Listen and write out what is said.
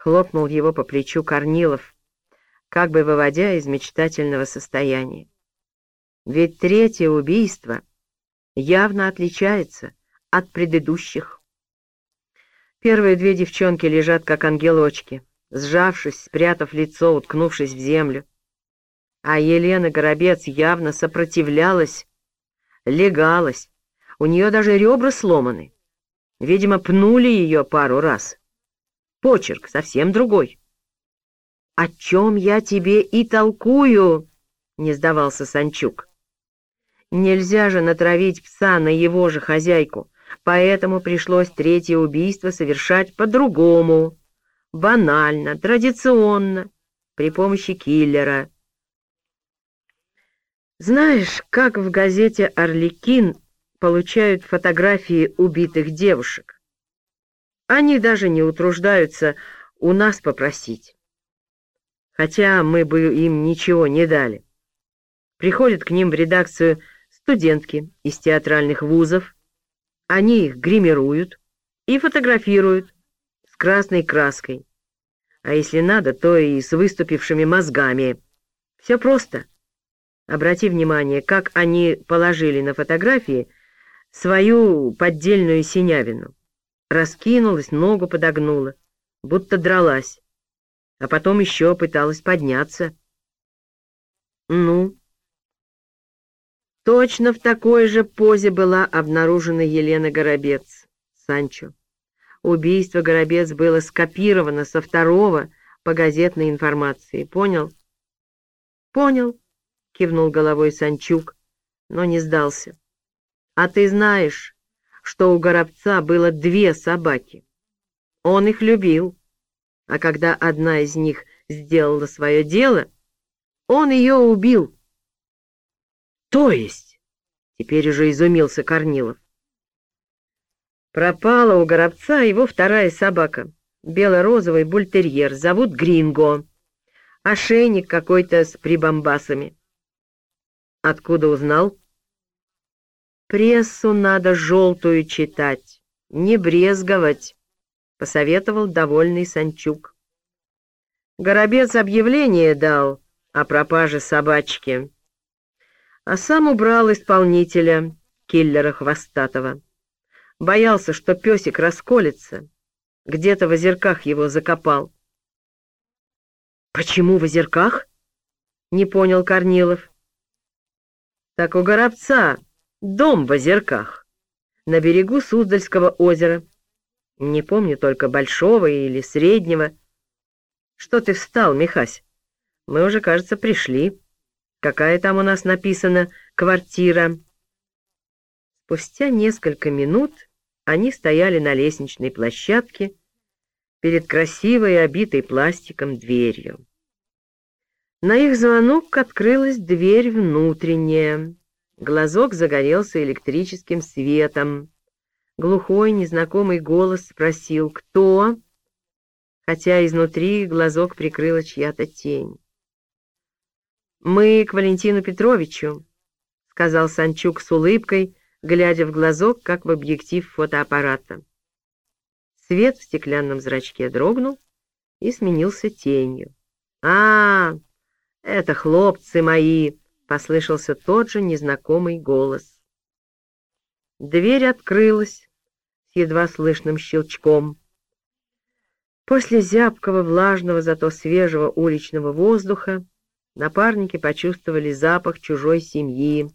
хлопнул его по плечу Корнилов, как бы выводя из мечтательного состояния. Ведь третье убийство явно отличается от предыдущих. Первые две девчонки лежат как ангелочки, сжавшись, спрятав лицо, уткнувшись в землю. А Елена Горобец явно сопротивлялась, легалась, у нее даже ребра сломаны. Видимо, пнули ее пару раз. Почерк совсем другой. «О чем я тебе и толкую?» — не сдавался Санчук. «Нельзя же натравить пса на его же хозяйку, поэтому пришлось третье убийство совершать по-другому, банально, традиционно, при помощи киллера». Знаешь, как в газете «Орликин» получают фотографии убитых девушек? Они даже не утруждаются у нас попросить. Хотя мы бы им ничего не дали. Приходят к ним в редакцию студентки из театральных вузов, они их гримируют и фотографируют с красной краской. А если надо, то и с выступившими мозгами. Все просто. Обрати внимание, как они положили на фотографии свою поддельную синявину. Раскинулась, ногу подогнула, будто дралась, а потом еще пыталась подняться. Ну? Точно в такой же позе была обнаружена Елена Горобец, Санчо. Убийство Горобец было скопировано со второго по газетной информации. Понял? Понял. — кивнул головой Санчук, но не сдался. «А ты знаешь, что у Горобца было две собаки? Он их любил, а когда одна из них сделала свое дело, он ее убил». «То есть?» — теперь уже изумился Корнилов. Пропала у Горобца его вторая собака, бело-розовый бультерьер, зовут Гринго, ошейник какой-то с прибамбасами. Откуда узнал? Прессу надо желтую читать, не брезговать, посоветовал довольный Санчук. Горобец объявление дал о пропаже собачки, а сам убрал исполнителя, киллера Хвостатого. Боялся, что песик расколется, где-то в озерках его закопал. «Почему в озерках?» — не понял Корнилов. Так у Горобца дом в озерках, на берегу Суздальского озера. Не помню только большого или среднего. Что ты встал, Михась? Мы уже, кажется, пришли. Какая там у нас написана квартира? Спустя несколько минут они стояли на лестничной площадке перед красивой, обитой пластиком дверью. На их звонок открылась дверь внутренняя. Глазок загорелся электрическим светом. Глухой, незнакомый голос спросил «Кто?», хотя изнутри глазок прикрыла чья-то тень. «Мы к Валентину Петровичу», — сказал Санчук с улыбкой, глядя в глазок, как в объектив фотоаппарата. Свет в стеклянном зрачке дрогнул и сменился тенью. «А, «Это хлопцы мои!» — послышался тот же незнакомый голос. Дверь открылась с едва слышным щелчком. После зябкого, влажного, зато свежего уличного воздуха напарники почувствовали запах чужой семьи,